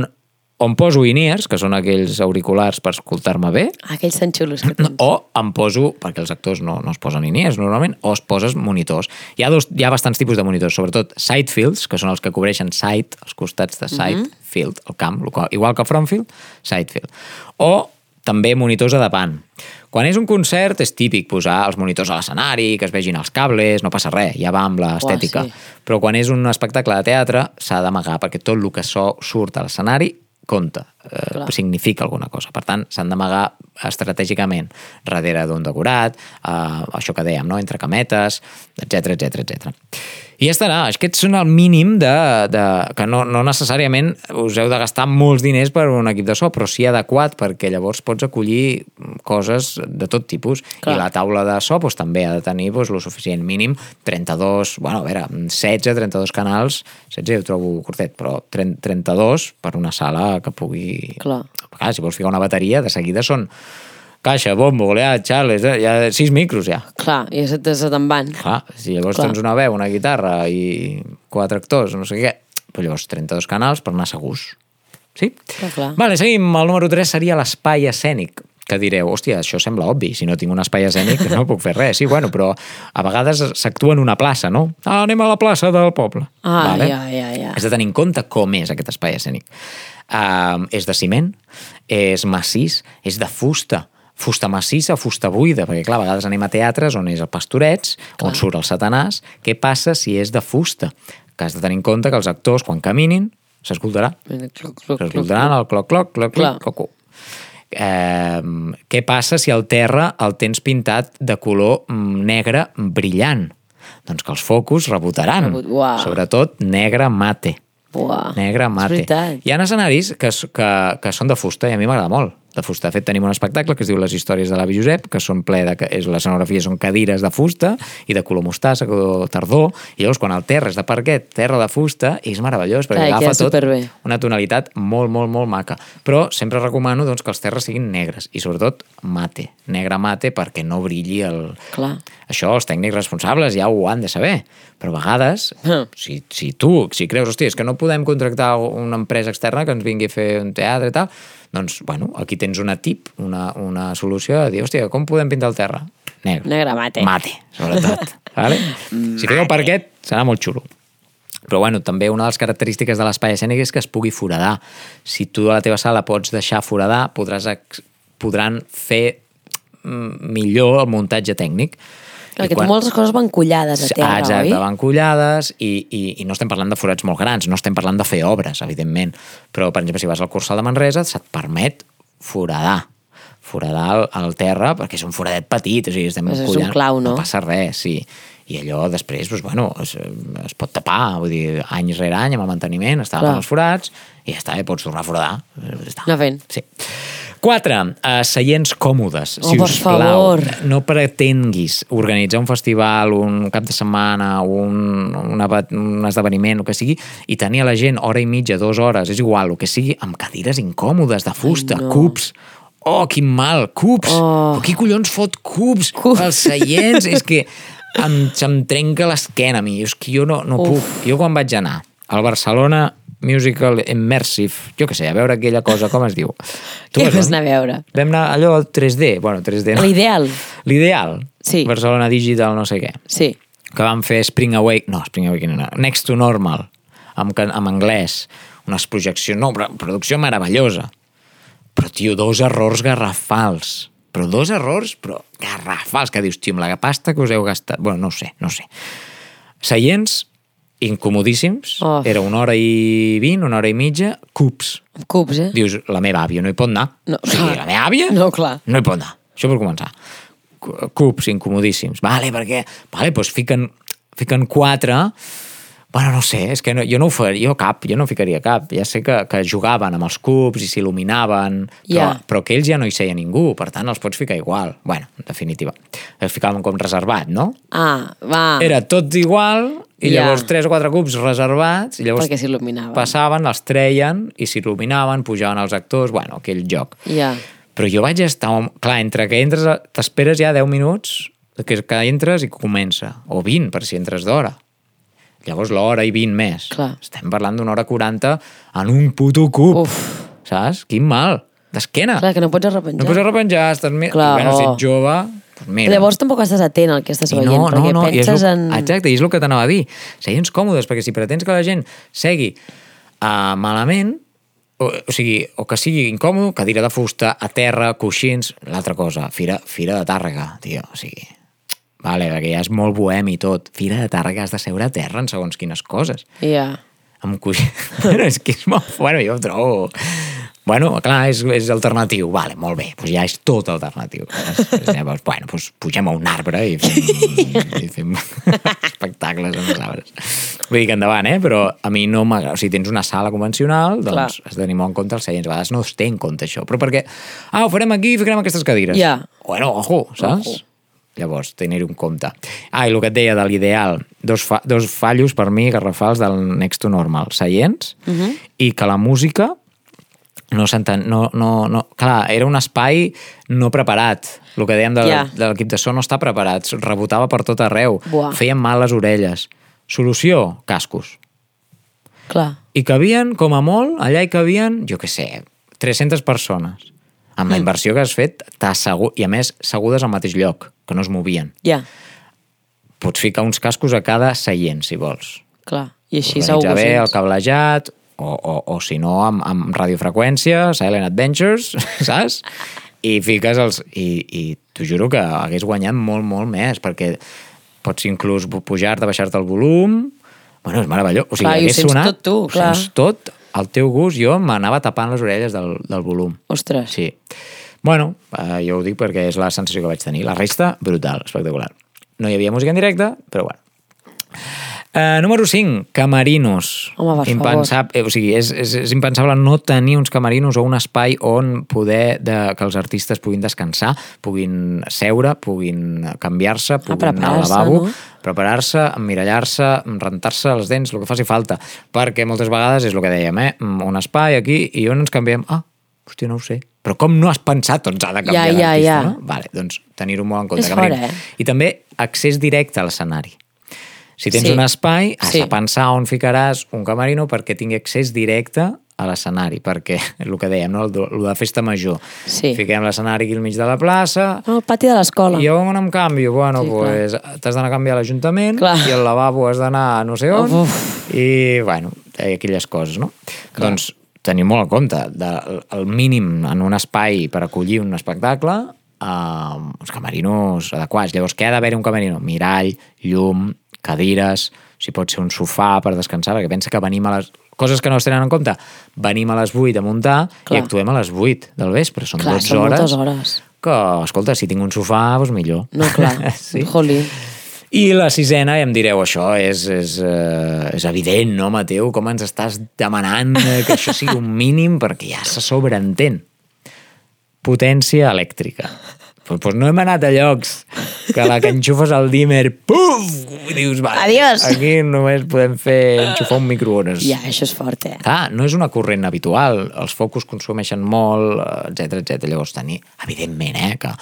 on poso in-ears, que són aquells auriculars per escoltar-me bé, Aquells tan xulos que tens. o em poso, perquè els actors no, no es posen in-ears normalment, o es poses monitors. Hi ha, dos, hi ha bastants tipus de monitors, sobretot side fields, que són els que cobreixen side, els costats de side Mhm. field, el camp, igual que front field, side field. O també monitors a davant. Quan és un concert és típic posar els monitors a l'escenari, que es vegin els cables, no passa res, ja va amb l'estètica. sí. Però quan és un espectacle de teatre s'ha d'amagar, perquè tot el que so surt a l'escenari Conta. Eh, Clar. significa alguna cosa. Per tant, s'han d'amagar estratègicament darrere d'un decorat, eh, això que dèiem, no? entre cametes, etc etc etc. I ja estarà. Aquests són el mínim de, de, que no, no necessàriament us heu de gastar molts diners per un equip de so, però sí adequat perquè llavors pots acollir coses de tot tipus. Clar. I la taula de so doncs, també ha de tenir doncs, el suficient mínim 32, bueno, a veure, 16, 32 canals, 16 ho trobo curtet, però 30, 32 per una sala que pugui... Clar. Clar, si vols ficar una bateria, de seguida són caixa, bombo, oleat, Charles, eh? hi ha sis micros ja. Clar, i se, te- se te'n van. Clar, si llavors Clar. tens una veu, una guitarra i quatre actors, no sé què, però llavors 32 canals per anar segurs. Sí? Clar, clar. Vale, seguim. El número 3 seria l'espai escènic que direu, hòstia, això sembla obvi, si no tinc un espai escènic no puc fer res. Sí, bueno, però a vegades s'actua en una plaça, no? Ah, anem a la plaça del poble. Ah, ja, ja, ja. Has de tenir en compte com és aquest espai escènic. Uh, és de ciment, és massís, és de fusta, fusta massissa, fusta buida, perquè clar, a vegades anem a teatres on és el pastorets, on surt el satanàs. Què passa si és de fusta? Que has de tenir en compte que els actors, quan caminin, s'escoltarà. Cloc, cloc, cloc, S'escoltaran el cloc, cloc, cloc, Clar. cloc, cloc. Eh, què passa si el terra el tens pintat de color mm, negre brillant? Doncs que els focus rebotaran. Rebot- uau. Sobretot negre mate. Uah, Negre mate. Hi ha escenaris que, que, que són de fusta i a mi m'agrada molt de fusta. De fet, tenim un espectacle que es diu Les històries de l'avi Josep, que són ple de... És, l'escenografia són cadires de fusta i de color mostassa, color tardor, i llavors quan el terra és de parquet, terra de fusta, és meravellós, perquè Clar, i agafa tot superbé. una tonalitat molt, molt, molt maca. Però sempre recomano doncs, que els terres siguin negres i sobretot mate, negre mate perquè no brilli el... Clar. Això els tècnics responsables ja ho han de saber, però a vegades, Ah. si, si tu, si creus, hòstia, és que no podem contractar una empresa externa que ens vingui a fer un teatre i tal, doncs, bueno, aquí tens una tip, una, una solució de dir, hòstia, com podem pintar el terra? Negre. Negre mate. Mate, sobretot. [laughs] vale? Si feu parquet, serà molt xulo. Però bueno, també una de les característiques de l'espai escènic és que es pugui foradar. Si tu a la teva sala pots deixar foradar, podràs, podran fer mm, millor el muntatge tècnic. Clar, que quan... moltes coses van collades a terra, ah, exacte, oi? van collades i, i, i no estem parlant de forats molt grans, no estem parlant de fer obres, evidentment. Però, per exemple, si vas al Cursal de Manresa, se't permet foradar foradar el, el terra, perquè és un foradet petit, o sigui, estem Pues és un collant, clau, no? no passa res, sí. I allò després, doncs, bueno, es, es pot tapar, vull dir, any rere any amb el manteniment, es tapen els forats i ja està, i pots tornar a foradar. Eh, Ja està. Anar fent. Sí. Quatre, uh, seients còmodes, Oh, si per us plau. favor. No pretenguis organitzar un festival, un cap de setmana, un, un, eva- un esdeveniment, el que sigui, i tenir a la gent hora i mitja, dues hores, és igual, el que sigui, amb cadires incòmodes, de fusta, no. cubs. Oh, quin mal, cubs! Oh. Però qui collons fot cubs? Cubs. Els seients, és que em, se'm trenca l'esquena a mi. És que jo no, no Uf. puc. Jo quan vaig anar al Barcelona Musical Immersive, jo què sé, a veure aquella cosa, com es diu? [laughs] Què vas anar a veure? Vam anar allò al 3D, bueno, 3D no. L'ideal. L'ideal. Sí. Barcelona Digital no sé què. Sí. Que vam fer Spring Awake, no, Spring Awakening no, Next to Normal, amb, amb anglès. Unes projeccions, no, però producció meravellosa. Però, tio, dos errors garrafals. Però dos errors, però garrafals, que dius, tio, amb la pasta que us heu gastat... Bueno, no sé, no sé. Seients incomodíssims, Oh. era una hora i vint, una hora i mitja, cubs. Amb cubs, eh? Dius, la meva àvia no hi pot anar. No, o sigui, la meva àvia No, clar. no hi pot anar. Això per començar. Cu- Cubs incomodíssims. Vale, perquè... Vale, doncs fiquen, fiquen quatre, Bueno, no sé, és que no, jo no ho faria, jo cap, jo no ficaria cap. Ja sé que, que jugaven amb els cubs i s'il·luminaven, però, Ja. però que ells ja no hi seia ningú, per tant els pots ficar igual. Bueno, en definitiva, els ficàvem com reservat, no? Ah, va. Era tot igual i Ja. llavors tres o quatre cubs reservats i llavors Perquè s'il·luminaven. passaven, els treien i s'il·luminaven, pujaven els actors, bueno, aquell joc. Ja. Però jo vaig estar... Clar, entre que entres, t'esperes ja 10 minuts que, que entres i comença. O 20, per si entres d'hora. Llavors l'hora i 20 més. Clar. Estem parlant d'una hora 40 en un puto cub. Uf. Saps? Quin mal. D'esquena. Clar, que no pots arrepenjar. No pots arrepenjar, estàs... Mi... Clar, bueno, si oh. ets jove... Doncs mira. Llavors tampoc estàs atent al que estàs I veient, no, no, perquè no, i és penses lo, en... Exacte, i és el que t'anava a dir. Seients còmodes, perquè si pretens que la gent segui uh, malament, o, o sigui, o que sigui incòmode, cadira de fusta, a terra, coixins, l'altra cosa, fira, fira de Tàrrega, tio, o sigui... Vale, perquè ja és molt bohemi i tot. Fira de Tàrrega has de seure a terra en segons quines coses. Ja. Amb coixins... [laughs] bueno, és que és molt... Bueno, jo ho trobo... Bueno, clar, és, és alternatiu. Vale, molt bé, doncs ja és tot alternatiu. Llavors, [laughs] bueno, doncs pugem a un arbre i fem, [laughs] i fem [laughs] espectacles amb els arbres. Vull dir que endavant, eh? Però a mi no m'agrada... O sigui, tens una sala convencional, doncs Clar. has de tenir molt en compte els seients. A vegades no es té en compte això. Però perquè, ah, ho farem aquí i ficarem aquestes cadires. Ja. Bueno, ojo, saps? Ojo. Llavors, tenir-ho en compte. Ah, i el que et deia de l'ideal, dos, fa dos fallos per mi garrafals del Next to Normal, seients, Mhm. i que la música no s'entén... No, no, no, clar, era un espai no preparat. El que dèiem de, l'equip de so no està preparat, rebotava per tot arreu, Buah. feien mal les orelles. Solució, cascos. Clar. I cabien, com a molt, allà hi cabien, jo què sé, 300 persones. Amb Mm. la inversió que has fet, t'assegu... i a més, segudes al mateix lloc, que no es movien. Ja. Pots ficar uns cascos a cada seient, si vols. Clar. I així segur Organitzar que bé el cablejat, o, o, o si no, amb, amb radiofreqüència, Silent Adventures, [laughs] saps? I fiques els... I, i t'ho juro que hagués guanyat molt, molt més, perquè pots inclús pujar-te, baixar-te el volum... Bueno, és meravellós. O sigui, Clar, i ho hagués sents sonat, tot tu, clar. Tot al teu gust. Jo m'anava tapant les orelles del, del volum. Ostres. Sí. Bueno, eh, jo ho dic perquè és la sensació que vaig tenir. La resta, brutal, espectacular. No hi havia música en directe, però bueno. Uh, número 5, camerinos. Home, per Impensab... eh, O sigui, és, és, és impensable no tenir uns camerinos o un espai on poder de, que els artistes puguin descansar, puguin seure, puguin canviar-se, puguin anar al preparar-se, lavabo, no? preparar-se, emmirallar-se, rentar-se els dents, el que faci falta. Perquè moltes vegades és el que dèiem, eh? un espai aquí i on ens canviem? Ah, hòstia, no ho sé. Però com no has pensat on s'ha de canviar Ja, ja, ja. no? Vale, doncs tenir-ho molt en compte. És eh? I també accés directe a l'escenari. Si tens Sí. un espai, has Sí. de pensar on ficaràs un camerino perquè tingui accés directe a l'escenari, perquè el que dèiem, no? el, de, el de festa major. Sí. Fiquem l'escenari aquí al mig de la plaça, No, el pati de l'escola. i on em canvio? Bueno, Sí, pues, t'has d'anar a canviar a l'Ajuntament Clar. i al lavabo has d'anar a no sé on Uf. i, bueno, aquelles coses, no? Doncs tenir molt en compte de, el mínim en un espai per acollir un espectacle eh, uns camerinos adequats. Llavors, què ha d'haver un camerino? Mirall, llum, cadires, si pot ser un sofà per descansar, perquè pensa que venim a les... Coses que no es tenen en compte. Venim a les 8 a muntar Clar. i actuem a les 8 del vespre. Són Clar, 12 són hores. hores. Que, escolta, si tinc un sofà, doncs millor. No, clar. [laughs] sí. Jolín. I la sisena, ja em direu, això és, és, uh, és evident, no, Mateu? Com ens estàs demanant eh, que [laughs] això sigui un mínim perquè ja se sobreentén. Potència elèctrica. Pues, pues no hem anat a llocs que la que enxufes el dimmer, puf! I dius, va, Adiós. aquí només podem fer enxufar un microones. Ja, això és fort, eh? Clar, no és una corrent habitual, els focus consumeixen molt, etc etc. Llavors tenir, evidentment, eh, que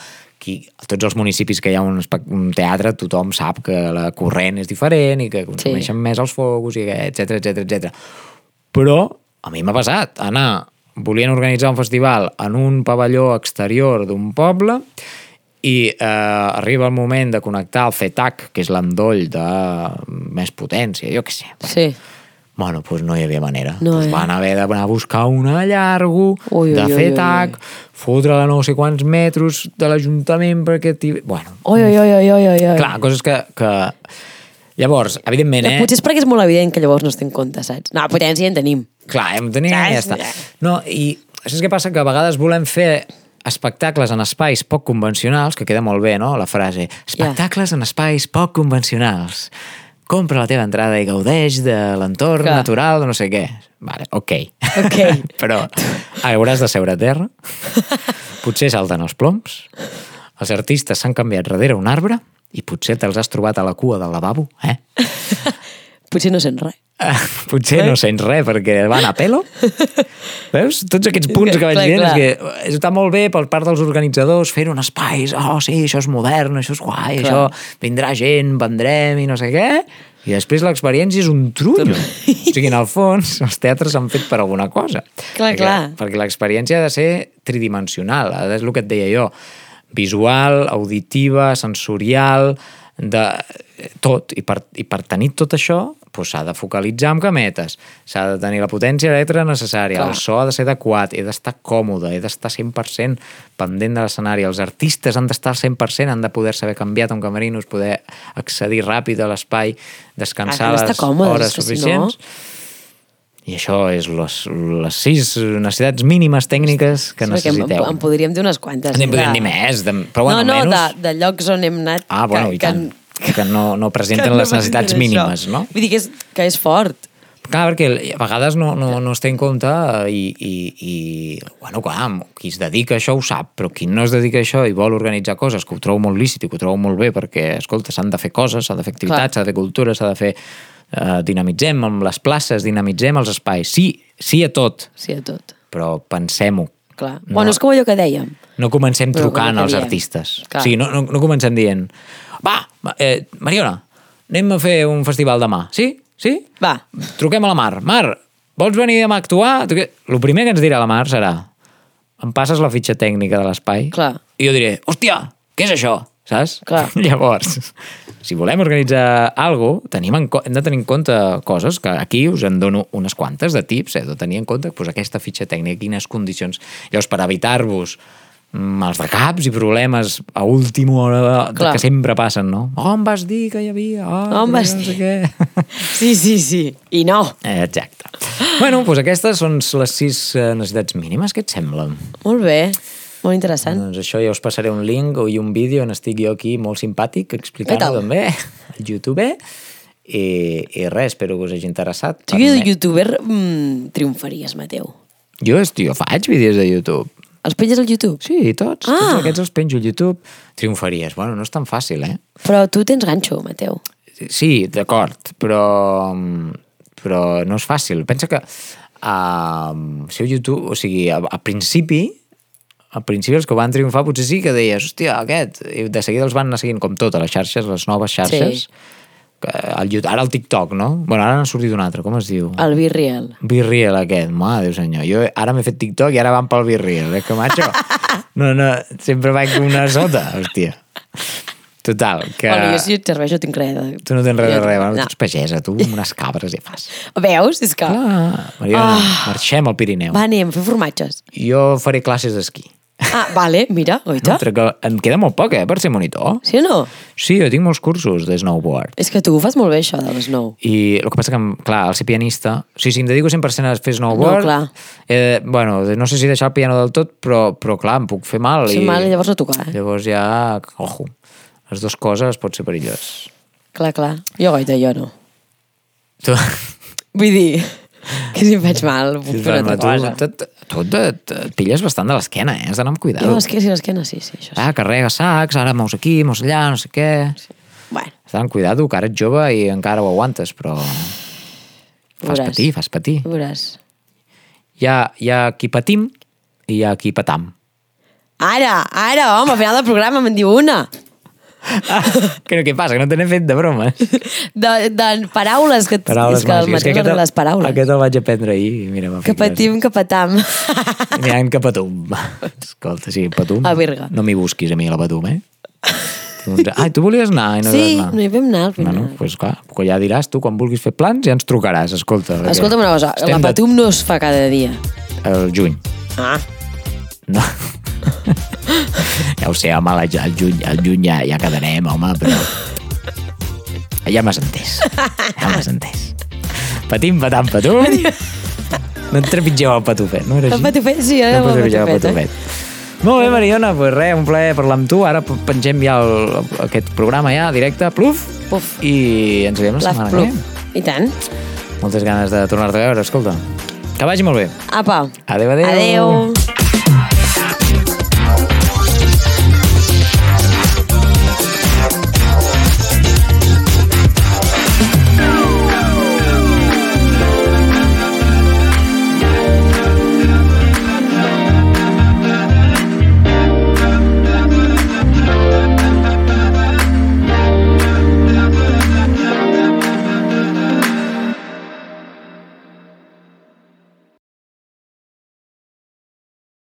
aquí, a tots els municipis que hi ha un, un teatre, tothom sap que la corrent és diferent i que consumeixen sí. més els focus, i etc etc etc. Però a mi m'ha passat anar, volien organitzar un festival en un pavelló exterior d'un poble i eh, arriba el moment de connectar el CETAC, que és l'endoll de més potència, jo què sé. Sí. Bueno, doncs no hi havia manera. No, pues eh? van haver d'anar a buscar una llargo Ui, ui, de ui, fer ui, tac, fotre-la no sé quants metres de l'Ajuntament perquè... Bueno, Oi, oi, oi, oi, oi, oi. clar, coses que... que... Llavors, evidentment, eh? Potser és perquè és molt evident que llavors no es té en compte, saps? No, potència ja en tenim. Clar, hem de tenir i ja està. No, i saps què passa? Que a vegades volem fer espectacles en espais poc convencionals, que queda molt bé, no?, la frase. Espectacles en espais poc convencionals. compra la teva entrada i gaudeix de l'entorn natural, de no sé què. Vale, ok. Ok. [laughs] Però hauràs de seure a terra, potser salten els ploms, els artistes s'han canviat darrere un arbre i potser te'ls has trobat a la cua del lavabo, eh? Potser no sent res. Ah, [laughs] Potser no sents res perquè van a pelo. Veus? Tots aquests punts que vaig Clar, dient clar. és que està molt bé per part dels organitzadors fer un espai, oh sí, això és modern, això és guai, Clar. això vindrà gent, vendrem i no sé què, i després l'experiència és un trunyo. o sigui, en el fons, [laughs] els teatres s'han fet per alguna cosa. Clar, perquè, clar. Perquè l'experiència ha de ser tridimensional, és el que et deia jo, visual, auditiva, sensorial, de tot. I per, i per tenir tot això, doncs s'ha de focalitzar amb cametes, s'ha de tenir la potència elèctrica necessària, Clar. el so ha de ser adequat, he d'estar còmode, he d'estar 100% pendent de l'escenari, els artistes han d'estar al 100%, han de poder saber canviar un camerinos, poder accedir ràpid a l'espai, descansar les còmodes, hores que si suficients. I això és les, les sis necessitats mínimes tècniques que en, necessiteu. en podríem dir unes quantes. En podríem de- dir més, de, però bueno, no, no, almenys... de, de llocs on hem anat... Ah, bueno, i tant. Que no, no presenten que no les necessitats mínimes, no? Vull dir que és, que és fort. Clar, perquè a vegades no, no, no es té en compte i, i, i bueno, clar, qui es dedica a això ho sap, però qui no es dedica a això i vol organitzar coses, que ho trobo molt lícit i que ho trobo molt bé perquè, escolta, s'han de fer coses, s'ha de fer activitats, s'ha de fer cultura, s'ha de fer... Eh, dinamitzem amb les places, dinamitzem els espais. Sí, sí a tot, Sí, a tot. però pensem-ho. Clar. No. Bueno, és com allò que dèiem. No comencem trucant als artistes. Clar. O sigui, no, no, no comencem dient va, eh, Mariona, anem a fer un festival demà. Sí? Sí? Va. Truquem a la Mar. Mar, vols venir demà a actuar? El primer que ens dirà la Mar serà em passes la fitxa tècnica de l'espai? Clar. I jo diré, hòstia, què és això? Saps? Clar. [laughs] Llavors, si volem organitzar alguna cosa, tenim en, hem de tenir en compte coses que aquí us en dono unes quantes de tips, eh, de tenir en compte pues, aquesta fitxa tècnica, quines condicions. Llavors, per evitar-vos els de caps i problemes a última hora de, Clar. que sempre passen, no? Oh, em vas dir que hi havia... Oh, On vas no sé dir? què. [laughs] Sí, sí, sí. I no. Exacte. Bueno, doncs aquestes són les sis eh, necessitats mínimes. Què et sembla? Molt bé. Molt interessant. Doncs això ja us passaré un link i un vídeo on estic jo aquí molt simpàtic explicant-ho també al YouTube i, i res, espero que us hagi interessat. Tu que de youtuber mm, triomfaries, Mateu. Jo, tio, faig vídeos de YouTube. Els penges al YouTube? Sí, tots. Ah. Tots aquests els penjo al YouTube. Triomfaries. Bueno, no és tan fàcil, eh? Però tu tens ganxo, Mateu. Sí, d'acord, però, però no és fàcil. Pensa que uh, seu YouTube, o sigui, a, a principi, al principi els que van triomfar potser sí que deies, hòstia, aquest, i de seguida els van anar seguint com tot, a les xarxes, les noves xarxes, Sí. El, ara el TikTok, no? Bueno, ara n'ha sortit un altre, com es diu? El Be Real. Virreal aquest, mare Déu senyor. Jo ara m'he fet TikTok i ara van pel Virreal, eh, que macho? [laughs] No, no, sempre vaig una sota, hòstia. Total, que... Bueno, jo si et serveixo tinc res. De... Tu no tens res de res, bueno, no. tu ets pagesa, tu amb unes cabres ja fas. [laughs] Veus? És que... Ah, Mariona, marxem al Pirineu. Va, anem, fer formatges. Jo faré classes d'esquí. Ah, vale, mira, oita. Mentre que em queda molt poc, eh, per ser monitor. Sí o no? Sí, jo tinc molts cursos de snowboard. És que tu ho fas molt bé, això, de l'snow. I el que passa que, clar, al ser pianista... O sigui, si em dedico 100% a fer snowboard... No, clar. Eh, bueno, no sé si deixar el piano del tot, però, però clar, em puc fer mal. Fer i... mal i llavors no tocar, eh? Llavors ja, ojo, les dues coses pot ser perillós. Clar, clar. Jo, goita, jo no. Tu, Vull dir, que si em faig mal, puc fer una altra cosa. tu, tu et, et pilles bastant de l'esquena, eh? Has d'anar amb Jo, cuidado. l'esquena, sí, l'esquena, sí, sí, això sí. Ah, carrega sacs, ara mous aquí, mous allà, no sé què. Bueno, Has d'anar amb cuidado, que ara ets jove i encara ho aguantes, però fas Veuràs. patir, fas patir. veuràs. Hi ha, hi ha qui patim i hi ha qui patam. Ara, ara, home, al final del programa me'n diu una. Ah, [laughs] que no, què passa? Que no te n'he fet de bromes. [laughs] De, de paraules, que, Paraules és que el màgiques. Aquest, no les paraules. Aquest el vaig aprendre ahir i mira, Que patim, que patam. ha que patum. Escolta, sí, patum. A Berga. No m'hi busquis a mi a la patum, eh? Tinc- Ai, tu volies anar i no sí, anar. no hi vam anar al final. Bueno, pues clar, que ja diràs tu, quan vulguis fer plans, ja ens trucaràs, escolta. Escolta'm una cosa, la de- patum no es fa cada dia. El juny. Ah. No. Ja ho sé, home, el juny, el juny ja, ja quedarem, home, però... Ja m'has entès. Ja m'has entès. Patim, patam, patum. No et trepitgeu el patufet, no era El així? patufet, sí, era no el el patufet, eh? Molt bé, Mariona, pues res, un plaer parlar amb tu. Ara pengem ja el, aquest programa ja, directe, pluf, Puf. i ens veiem la, setmana que pluf. ve. I tant. Moltes ganes de tornar-te a veure, escolta. Que vagi molt bé. Apa. Adéu, adéu. Adéu.